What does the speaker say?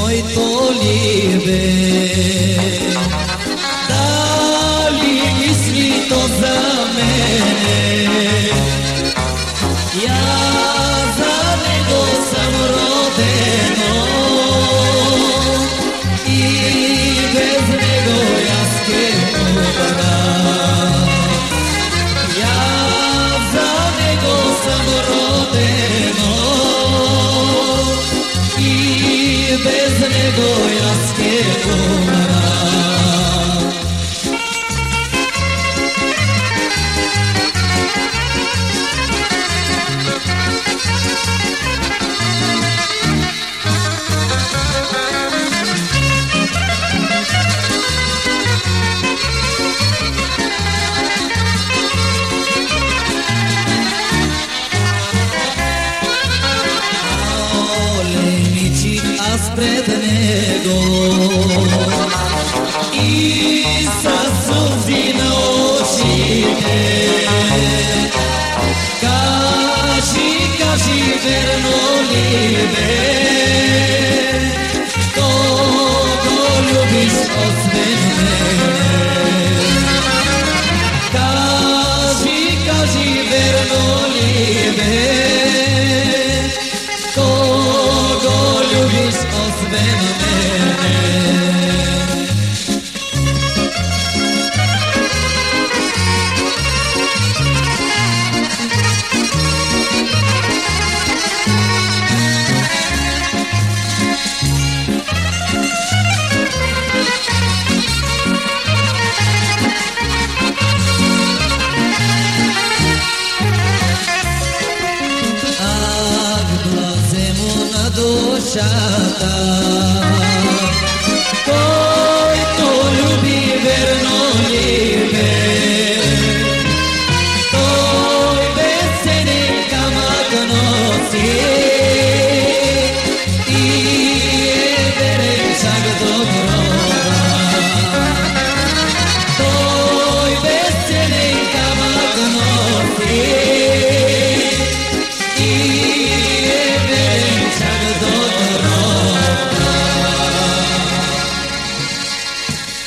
Μόιτο λίβε, τα λίγη σπίτωζα μέναι γιάζαν εγώ σα μπροτενό είδε γνέγορια desde el egoísmo. pred nego I é sa suzi na očine Kaži, kaži, verno li me شاته